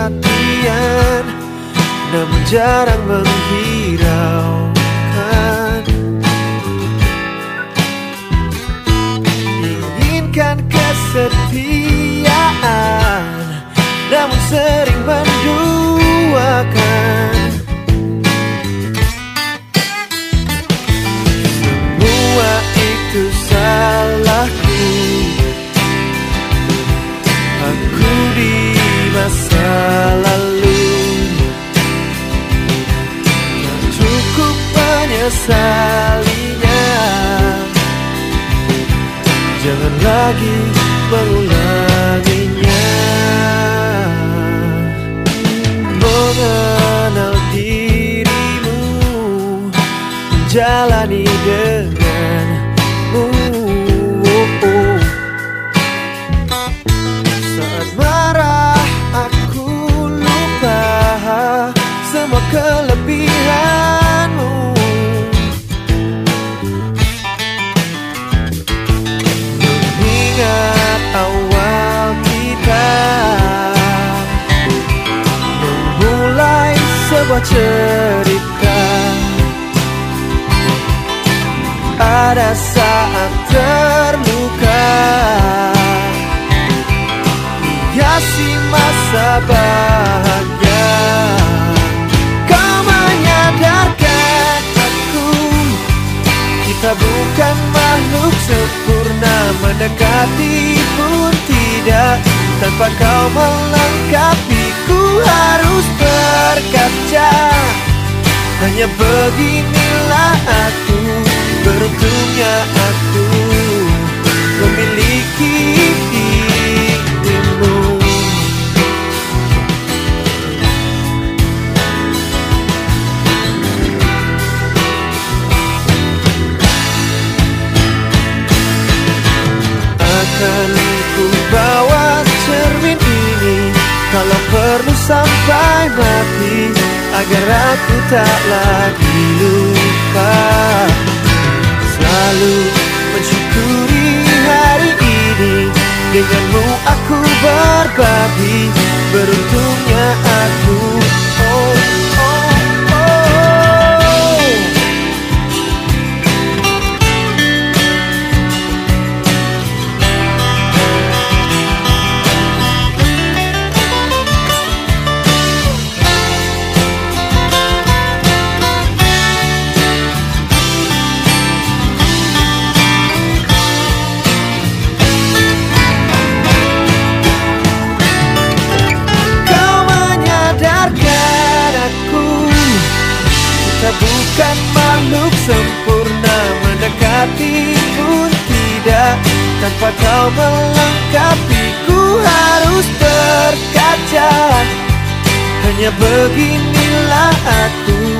perhatian Namun jarang menghiraukan Namun sering menduakan Semua itu salahku Aku di masa lalu. Tak cukup menyesalinya. Jangan lagi Mengenal dirimu Jalani denganmu. Saat marah aku lupa semua kelebihanmu Mengingat awal sebuah cerita. Ada saat terluka. Hiasi masa bahagia. Kau menyadarkan aku Kita bukan makhluk sempurna Mendekati pun tidak. Tanpa kau melengkapiku harus berkaca Hanya beginilah aku Beruntungnya aku Memiliki dirimu. Akan ku bawa cermin ini Kalau perlu sampai mati Agar aku tak lagi lupa kau melengkapi Ku harus berkaca. Hanya beginilah aku